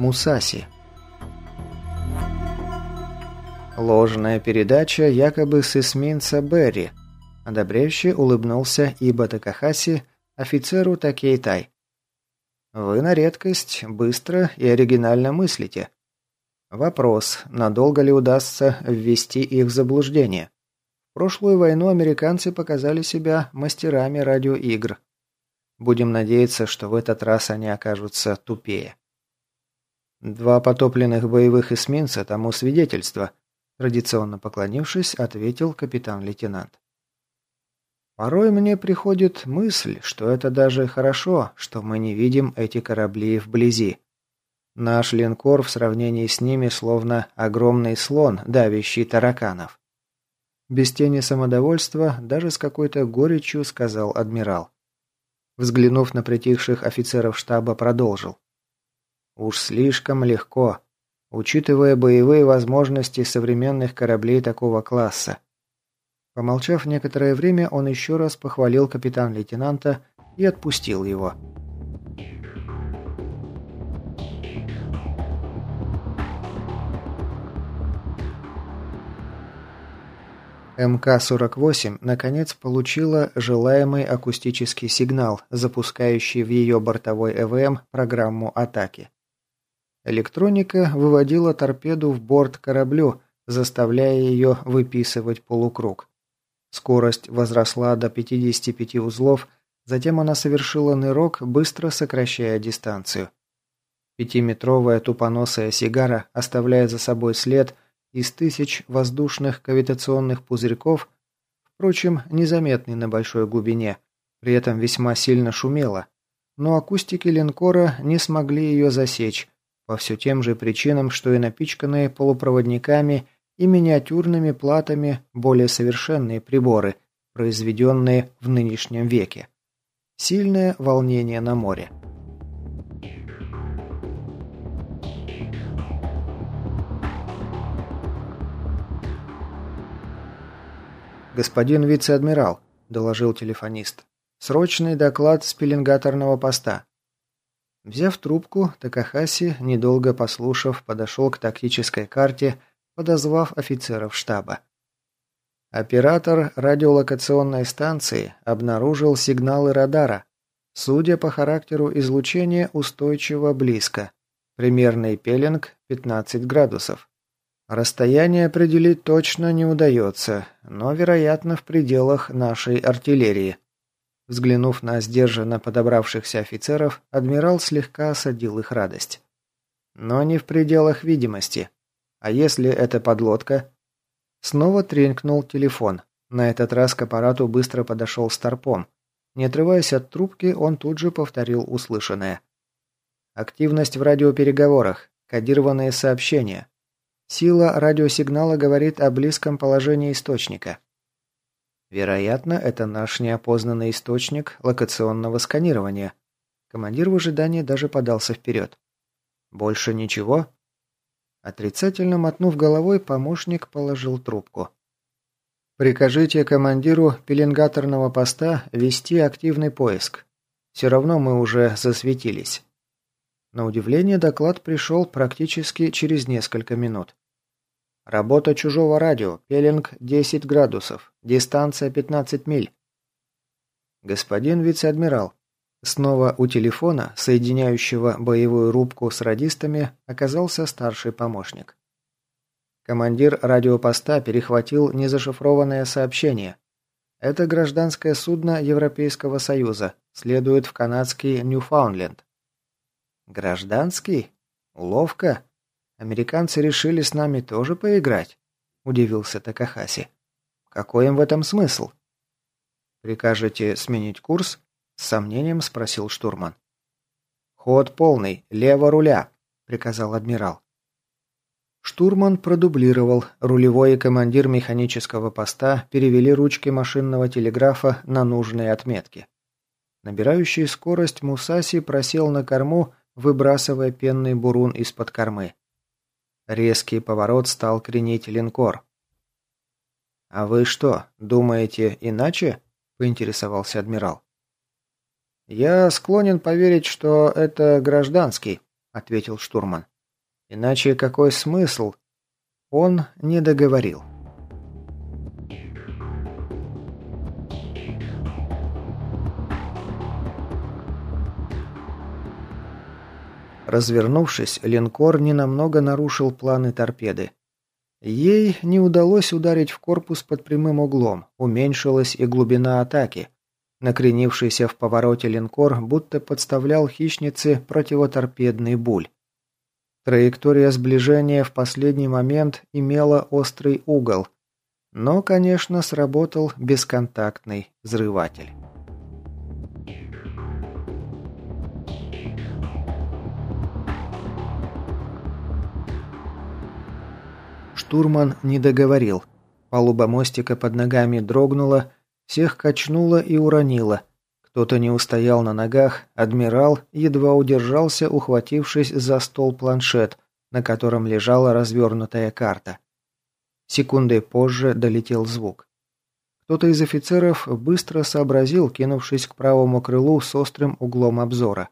Мусаси. Ложная передача якобы с эсминца Берри. Одобряюще улыбнулся Иба Такахаси офицеру Такейтай. Вы на редкость быстро и оригинально мыслите. Вопрос, надолго ли удастся ввести их в заблуждение? В прошлую войну американцы показали себя мастерами радиоигр. Будем надеяться, что в этот раз они окажутся тупее. Два потопленных боевых эсминца тому свидетельство, традиционно поклонившись, ответил капитан-лейтенант. Порой мне приходит мысль, что это даже хорошо, что мы не видим эти корабли вблизи. Наш линкор в сравнении с ними словно огромный слон, давящий тараканов. Без тени самодовольства, даже с какой-то горечью сказал адмирал. Взглянув на притихших офицеров штаба, продолжил. Уж слишком легко, учитывая боевые возможности современных кораблей такого класса. Помолчав некоторое время, он еще раз похвалил капитан-лейтенанта и отпустил его. МК-48 наконец получила желаемый акустический сигнал, запускающий в ее бортовой ЭВМ программу атаки. Электроника выводила торпеду в борт кораблю, заставляя ее выписывать полукруг. Скорость возросла до 55 узлов, затем она совершила нырок, быстро сокращая дистанцию. Пятиметровая тупоносая сигара оставляет за собой след из тысяч воздушных кавитационных пузырьков, впрочем, незаметный на большой глубине, при этом весьма сильно шумела, но акустики линкора не смогли ее засечь, по все тем же причинам, что и напичканные полупроводниками и миниатюрными платами более совершенные приборы, произведенные в нынешнем веке. Сильное волнение на море. «Господин вице-адмирал», – доложил телефонист, – «срочный доклад с пеленгаторного поста». Взяв трубку, Такахаси, недолго послушав, подошел к тактической карте – подозвав офицеров штаба. Оператор радиолокационной станции обнаружил сигналы радара. Судя по характеру излучения, устойчиво близко. Примерный пеленг 15 градусов. Расстояние определить точно не удается, но, вероятно, в пределах нашей артиллерии. Взглянув на сдержанно подобравшихся офицеров, адмирал слегка осадил их радость. Но не в пределах видимости. А если это подлодка? Снова тренькнул телефон. На этот раз к аппарату быстро подошел Старпом. Не отрываясь от трубки, он тут же повторил услышанное. Активность в радиопереговорах. Кодированные сообщения. Сила радиосигнала говорит о близком положении источника. Вероятно, это наш неопознанный источник локационного сканирования. Командир в ожидании даже подался вперед. Больше ничего? Отрицательно мотнув головой, помощник положил трубку. «Прикажите командиру пеленгаторного поста вести активный поиск. Все равно мы уже засветились». На удивление доклад пришел практически через несколько минут. Работа чужого радио. Пеленг 10 градусов. Дистанция 15 миль. Господин вице-адмирал, Снова у телефона, соединяющего боевую рубку с радистами, оказался старший помощник. Командир радиопоста перехватил незашифрованное сообщение. Это гражданское судно Европейского Союза, следует в канадский Ньюфаундленд. Гражданский? Ловко. Американцы решили с нами тоже поиграть, удивился Такахаси. Какой им в этом смысл? Прикажете сменить курс? С сомнением спросил штурман. «Ход полный, лево руля», — приказал адмирал. Штурман продублировал, рулевой и командир механического поста перевели ручки машинного телеграфа на нужные отметки. Набирающий скорость Мусаси просел на корму, выбрасывая пенный бурун из-под кормы. Резкий поворот стал кренить линкор. «А вы что, думаете иначе?» – поинтересовался адмирал. «Я склонен поверить, что это гражданский», — ответил штурман. Иначе какой смысл? Он не договорил. Развернувшись, линкор ненамного нарушил планы торпеды. Ей не удалось ударить в корпус под прямым углом, уменьшилась и глубина атаки. Накренившийся в повороте линкор будто подставлял хищнице противоторпедный буль. Траектория сближения в последний момент имела острый угол, но, конечно, сработал бесконтактный взрыватель. Штурман не договорил. Палуба мостика под ногами дрогнула, всех качнула и уронила. Кто-то не устоял на ногах, адмирал едва удержался, ухватившись за стол планшет, на котором лежала развернутая карта. Секунды позже долетел звук. Кто-то из офицеров быстро сообразил, кинувшись к правому крылу с острым углом обзора.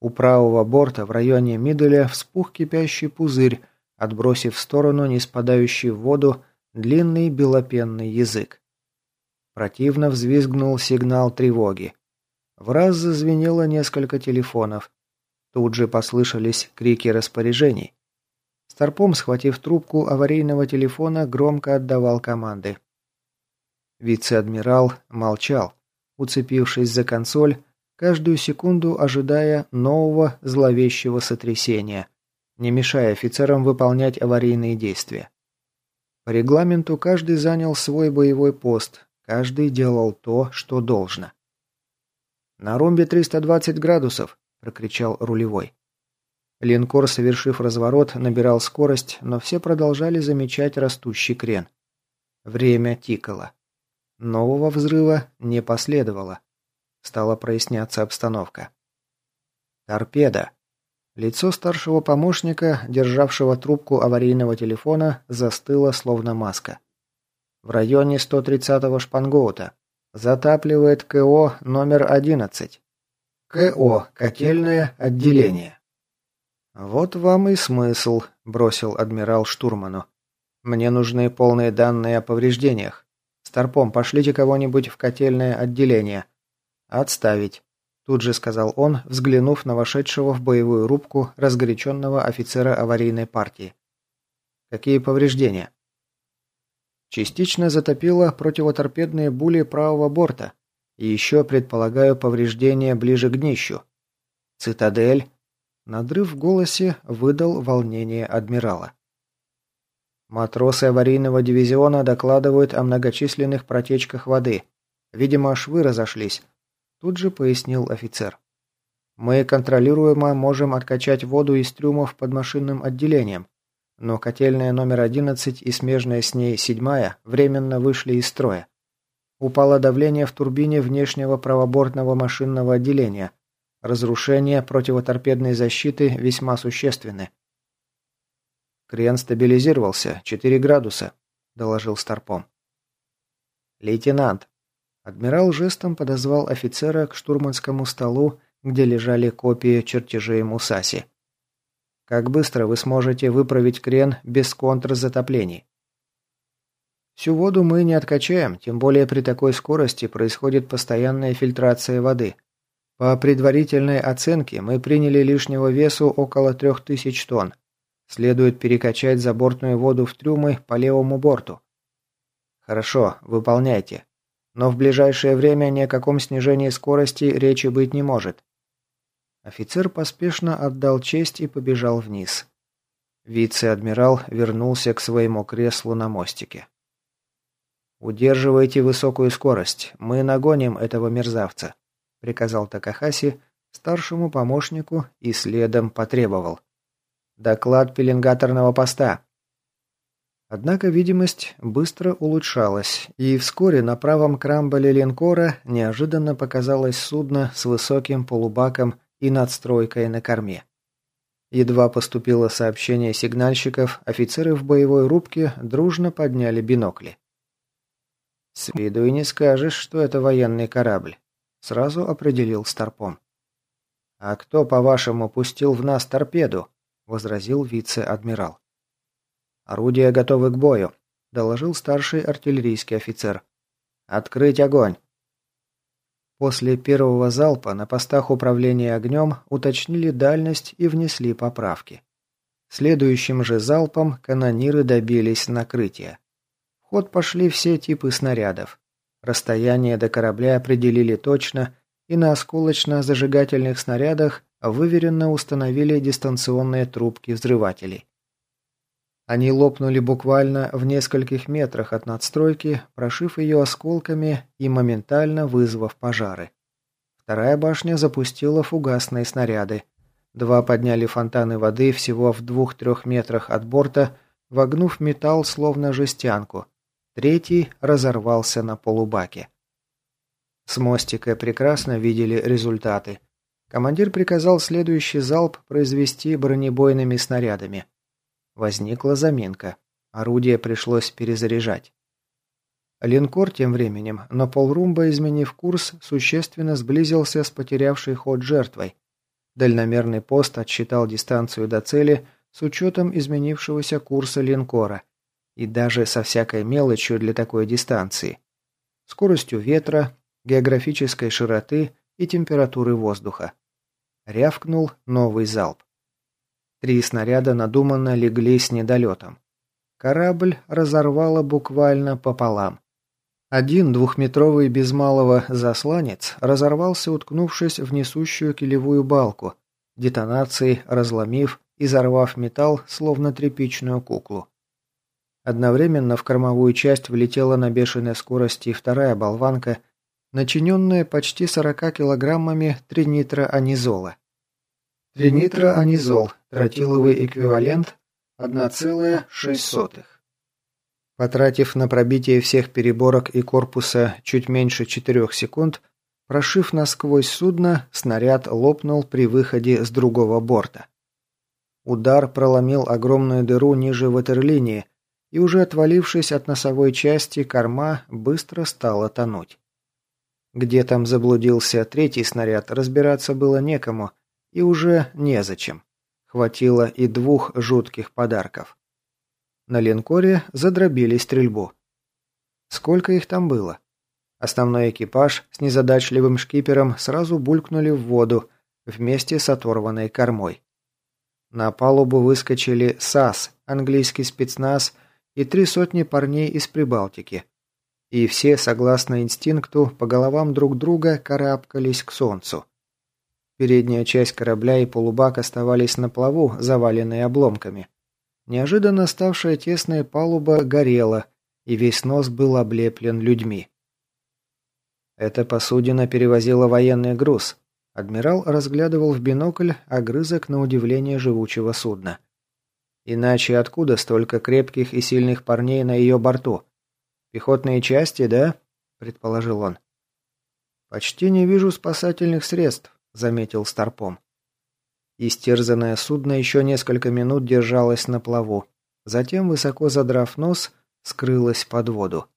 У правого борта в районе Миделя вспух кипящий пузырь, отбросив в сторону не спадающий в воду длинный белопенный язык. Противно взвизгнул сигнал тревоги. В раз зазвенело несколько телефонов. Тут же послышались крики распоряжений. Старпом, схватив трубку аварийного телефона, громко отдавал команды. Вице-адмирал молчал, уцепившись за консоль, каждую секунду ожидая нового зловещего сотрясения – не мешая офицерам выполнять аварийные действия. По регламенту каждый занял свой боевой пост, каждый делал то, что должно. «На ромбе 320 градусов!» – прокричал рулевой. Линкор, совершив разворот, набирал скорость, но все продолжали замечать растущий крен. Время тикало. Нового взрыва не последовало. Стала проясняться обстановка. «Торпеда!» Лицо старшего помощника, державшего трубку аварийного телефона, застыло словно маска. В районе 130-го шпангоута. Затапливает КО номер 11. КО. Котельное отделение. «Вот вам и смысл», – бросил адмирал штурману. «Мне нужны полные данные о повреждениях. Старпом, пошлите кого-нибудь в котельное отделение. Отставить. Тут же сказал он, взглянув на вошедшего в боевую рубку разгоряченного офицера аварийной партии. «Какие повреждения?» Частично затопило противоторпедные були правого борта. И еще, предполагаю, повреждения ближе к днищу. «Цитадель?» Надрыв в голосе выдал волнение адмирала. Матросы аварийного дивизиона докладывают о многочисленных протечках воды. Видимо, швы разошлись. Тут же пояснил офицер. Мы контролируемо можем откачать воду из трюмов под машинным отделением, но котельная номер 11 и смежная с ней седьмая временно вышли из строя. Упало давление в турбине внешнего правобортного машинного отделения. Разрушения противоторпедной защиты весьма существенны. Крен стабилизировался, 4 градуса, доложил Старпом. Лейтенант, Адмирал жестом подозвал офицера к штурманскому столу, где лежали копии чертежей Мусаси. «Как быстро вы сможете выправить крен без контрзатоплений?» «Всю воду мы не откачаем, тем более при такой скорости происходит постоянная фильтрация воды. По предварительной оценке мы приняли лишнего весу около 3000 тонн. Следует перекачать забортную воду в трюмы по левому борту». «Хорошо, выполняйте», но в ближайшее время ни о каком снижении скорости речи быть не может. Офицер поспешно отдал честь и побежал вниз. Вице-адмирал вернулся к своему креслу на мостике. «Удерживайте высокую скорость, мы нагоним этого мерзавца», — приказал Такахаси старшему помощнику и следом потребовал. «Доклад пеленгаторного поста». Однако видимость быстро улучшалась, и вскоре на правом крамболе линкора неожиданно показалось судно с высоким полубаком и надстройкой на корме. Едва поступило сообщение сигнальщиков, офицеры в боевой рубке дружно подняли бинокли. «С виду и не скажешь, что это военный корабль», — сразу определил Старпом. «А кто, по-вашему, пустил в нас торпеду?» – возразил вице-адмирал. «Орудия готовы к бою», – доложил старший артиллерийский офицер. «Открыть огонь!» После первого залпа на постах управления огнем уточнили дальность и внесли поправки. Следующим же залпом канониры добились накрытия. В ход пошли все типы снарядов. Расстояние до корабля определили точно, и на осколочно-зажигательных снарядах выверенно установили дистанционные трубки взрывателей. Они лопнули буквально в нескольких метрах от надстройки, прошив ее осколками и моментально вызвав пожары. Вторая башня запустила фугасные снаряды. Два подняли фонтаны воды всего в двух-трех метрах от борта, вогнув металл словно жестянку. Третий разорвался на полубаке. С мостика прекрасно видели результаты. Командир приказал следующий залп произвести бронебойными снарядами. Возникла заминка. Орудие пришлось перезаряжать. Линкор тем временем, на полрумба изменив курс, существенно сблизился с потерявшей ход жертвой. Дальномерный пост отсчитал дистанцию до цели с учетом изменившегося курса линкора и даже со всякой мелочью для такой дистанции. Скоростью ветра, географической широты и температуры воздуха. Рявкнул новый залп. Три снаряда надуманно легли с недолетом. Корабль разорвало буквально пополам. Один двухметровый без малого засланец разорвался, уткнувшись в несущую килевую балку, детонацией разломив и взорвав металл, словно тряпичную куклу. Одновременно в кормовую часть влетела на бешеной скорости вторая болванка, начиненная почти 40 килограммами тринитроанизола. Тринитроанизол – тротиловый эквивалент 1,06. Потратив на пробитие всех переборок и корпуса чуть меньше 4 секунд, прошив насквозь судно, снаряд лопнул при выходе с другого борта. Удар проломил огромную дыру ниже ватерлинии, и уже отвалившись от носовой части, корма быстро стала тонуть. Где там заблудился третий снаряд, разбираться было некому – и уже незачем. Хватило и двух жутких подарков. На линкоре задробили стрельбу. Сколько их там было? Основной экипаж с незадачливым шкипером сразу булькнули в воду вместе с оторванной кормой. На палубу выскочили САС, английский спецназ и три сотни парней из Прибалтики. И все, согласно инстинкту, по головам друг друга карабкались к солнцу. Передняя часть корабля и полубак оставались на плаву, заваленные обломками. Неожиданно ставшая тесная палуба горела, и весь нос был облеплен людьми. Эта посудина перевозила военный груз. Адмирал разглядывал в бинокль огрызок на удивление живучего судна. Иначе откуда столько крепких и сильных парней на ее борту? Пехотные части, да? предположил он. Почти не вижу спасательных средств заметил Старпом. Истерзанное судно еще несколько минут держалось на плаву. Затем, высоко задрав нос, скрылось под воду.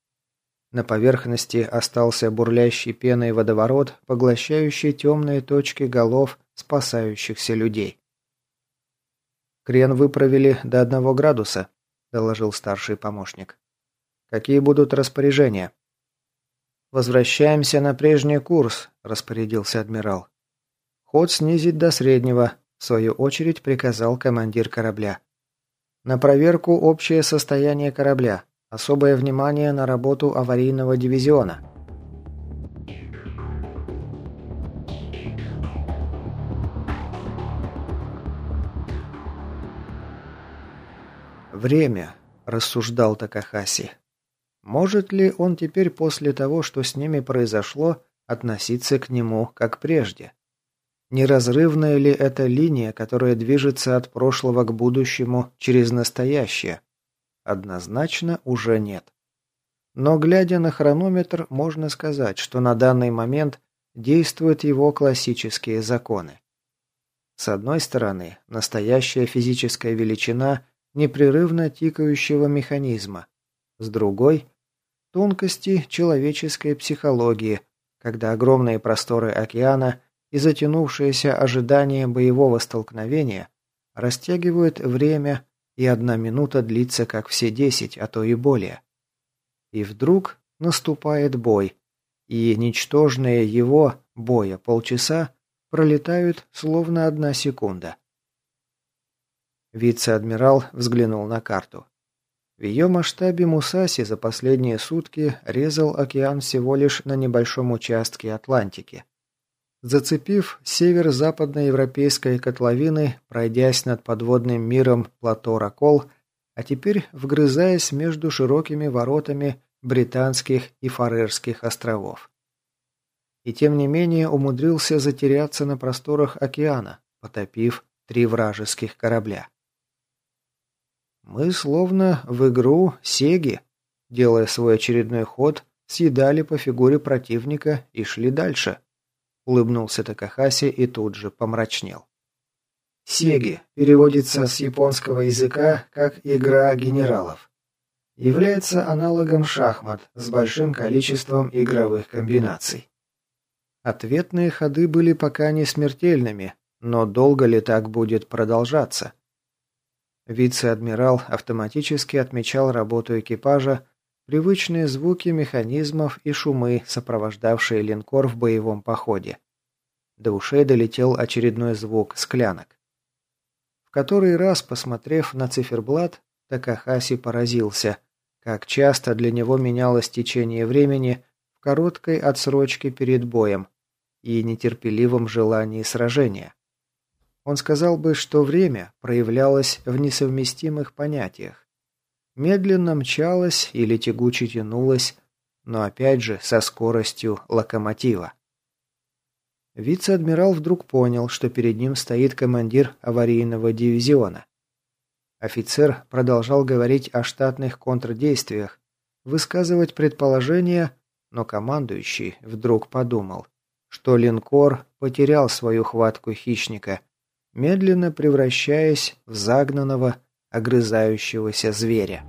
На поверхности остался бурлящий пеной водоворот, поглощающий темные точки голов спасающихся людей. «Крен выправили до одного градуса», – доложил старший помощник. «Какие будут распоряжения?» «Возвращаемся на прежний курс», – распорядился адмирал. Ход снизить до среднего, в свою очередь приказал командир корабля. На проверку общее состояние корабля. Особое внимание на работу аварийного дивизиона. «Время», – рассуждал Такахаси. «Может ли он теперь после того, что с ними произошло, относиться к нему как прежде?» Неразрывная ли это линия, которая движется от прошлого к будущему через настоящее? Однозначно уже нет. Но глядя на хронометр, можно сказать, что на данный момент действуют его классические законы. С одной стороны, настоящая физическая величина непрерывно тикающего механизма. С другой – тонкости человеческой психологии, когда огромные просторы океана – и затянувшееся ожидание боевого столкновения растягивают время, и одна минута длится как все десять, а то и более. И вдруг наступает бой, и ничтожные его, боя, полчаса пролетают словно одна секунда. Вице-адмирал взглянул на карту. В ее масштабе Мусаси за последние сутки резал океан всего лишь на небольшом участке Атлантики. Зацепив север западноевропейской котловины, пройдясь над подводным миром плато Ракол, а теперь вгрызаясь между широкими воротами британских и фарерских островов. И тем не менее умудрился затеряться на просторах океана, потопив три вражеских корабля. Мы словно в игру Сеги, делая свой очередной ход, съедали по фигуре противника и шли дальше. Улыбнулся Такахаси и тут же помрачнел. Сеги переводится с японского языка как «игра генералов». Является аналогом шахмат с большим количеством игровых комбинаций. Ответные ходы были пока не смертельными, но долго ли так будет продолжаться? Вице-адмирал автоматически отмечал работу экипажа, привычные звуки механизмов и шумы, сопровождавшие линкор в боевом походе. До ушей долетел очередной звук склянок. В который раз, посмотрев на циферблат, Такахаси поразился, как часто для него менялось течение времени в короткой отсрочке перед боем и нетерпеливом желании сражения. Он сказал бы, что время проявлялось в несовместимых понятиях. Медленно мчалось или тягуче тянулось, но опять же со скоростью локомотива. Вице-адмирал вдруг понял, что перед ним стоит командир аварийного дивизиона. Офицер продолжал говорить о штатных контрдействиях, высказывать предположения, но командующий вдруг подумал, что линкор потерял свою хватку хищника медленно превращаясь в загнанного, огрызающегося зверя.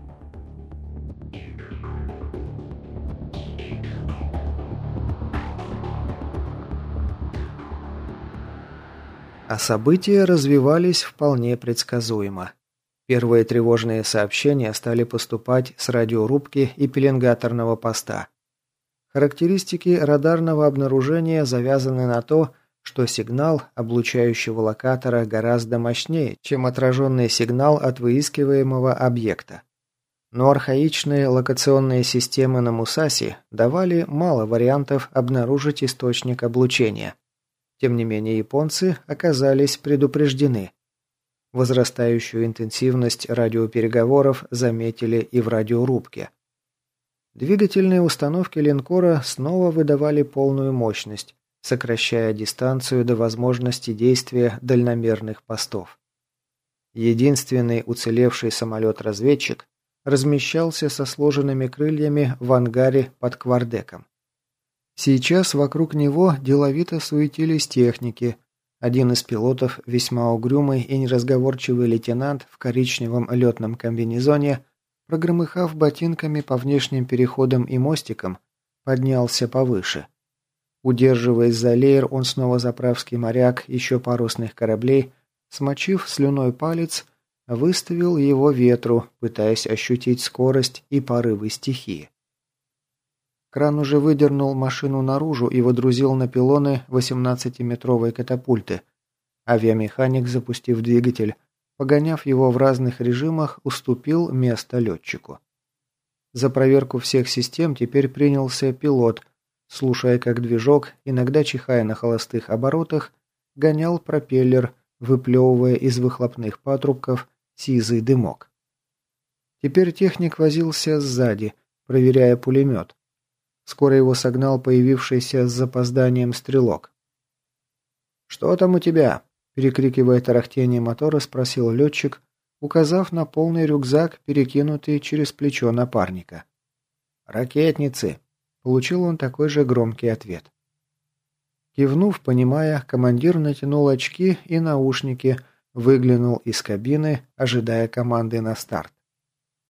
А события развивались вполне предсказуемо. Первые тревожные сообщения стали поступать с радиорубки и пеленгаторного поста. Характеристики радарного обнаружения завязаны на то, что сигнал облучающего локатора гораздо мощнее, чем отраженный сигнал от выискиваемого объекта. Но архаичные локационные системы на Мусаси давали мало вариантов обнаружить источник облучения. Тем не менее японцы оказались предупреждены. Возрастающую интенсивность радиопереговоров заметили и в радиорубке. Двигательные установки линкора снова выдавали полную мощность, сокращая дистанцию до возможности действия дальномерных постов. Единственный уцелевший самолет-разведчик размещался со сложенными крыльями в ангаре под квардеком. Сейчас вокруг него деловито суетились техники. Один из пилотов, весьма угрюмый и неразговорчивый лейтенант в коричневом летном комбинезоне, прогромыхав ботинками по внешним переходам и мостикам, поднялся повыше – Удерживаясь за леер, он снова заправский моряк, еще парусных кораблей, смочив слюной палец, выставил его ветру, пытаясь ощутить скорость и порывы стихии. Кран уже выдернул машину наружу и водрузил на пилоны 18-метровой катапульты. Авиамеханик, запустив двигатель, погоняв его в разных режимах, уступил место летчику. За проверку всех систем теперь принялся пилот, слушая, как движок, иногда чихая на холостых оборотах, гонял пропеллер, выплевывая из выхлопных патрубков сизый дымок. Теперь техник возился сзади, проверяя пулемет. Скоро его согнал появившийся с запозданием стрелок. «Что там у тебя?» – перекрикивая тарахтение мотора, спросил летчик, указав на полный рюкзак, перекинутый через плечо напарника. «Ракетницы», Получил он такой же громкий ответ. Кивнув, понимая, командир натянул очки и наушники, выглянул из кабины, ожидая команды на старт.